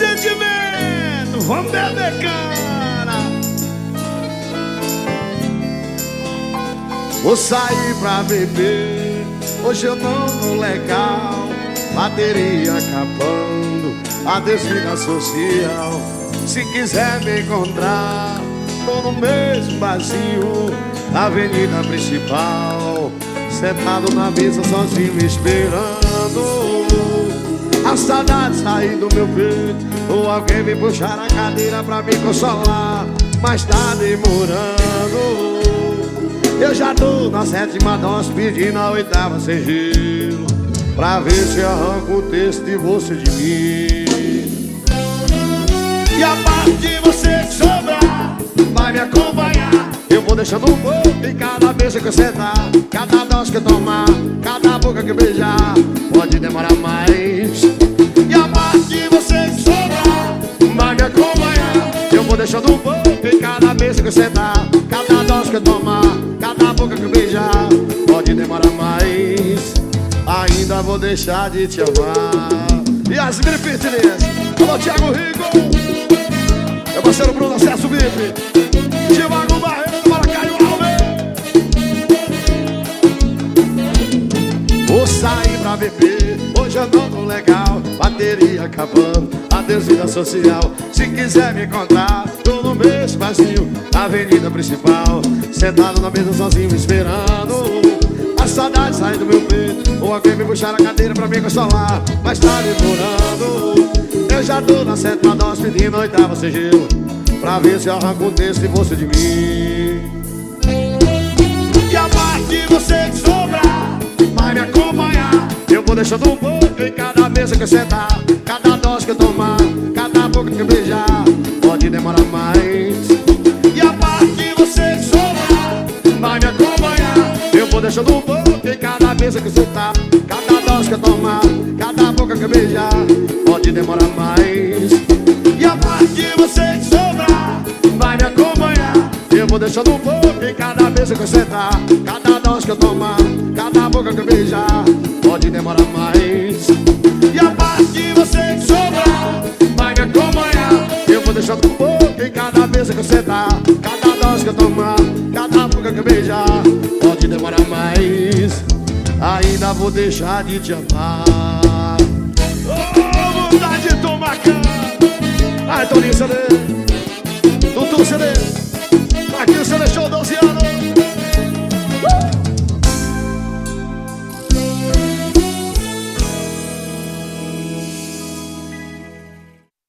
sentimento, vamos beber cana. Vou sair pra beber, hoje eu não tô legal. Bateria acabando, a desliga social. Se quiser me encontrar, tô no mesmo vazio, avenida principal. Sentado na mesa sozinho esperando A saudade sair do meu peito. Ou alguém me puxar a cadeira pra me consolar. Mas tá demorando Eu já tô na sétima dose pedindo a oitava sem gelo. Pra ver se arranco o texto de você de mim. E a parte de você que sobrar Vai me acompanhar. Eu vou deixando um pouco em cada mesa que você tá Cada dose que tomar Cada boca que beijar. Pode demorar mais que você tá Cada dose que tomar Cada boca que beijar Pode demorar mais. Ainda vou deixar de te amar. E as Fitness Alô, Thiago Rico? Meu parceiro Bruno Acesso VIP. Tiago Barreiro do Maracaibo Vou sair pra beber. Hoje eu não legal. Bateria acabando. Adesida social. Se quiser me encontrar Tô mesmo vazio Avenida principal Sentado na mesa sozinho esperando. A saudade sai do meu peito Ou alguém me puxar a cadeira pra me consolar Mas tá demorando Eu já tô na sétima dose pedindo oitava sigilo Pra ver se arranco um texto de você de mim. E a parte você que sobrar Vai me acompanhar Eu vou deixando um pouco em cada mesa que sentar deixando um pouco em cada mesa que sentar Cada dose que tomar Cada boca que beijar Pode demorar mais. E a parte você que sobrar vai me acompanhar. Eu vou deixando um pouco em cada vez que eu sentar Cada dose que eu tomar, cada boca que eu beijar Pode demorar mais. E a parte de você que sobrar Vai me acompanhar. Eu vou deixando um pouco em cada vez que eu sentar Cada dose que eu tomar, cada boca que eu beijar vou deixar de te amar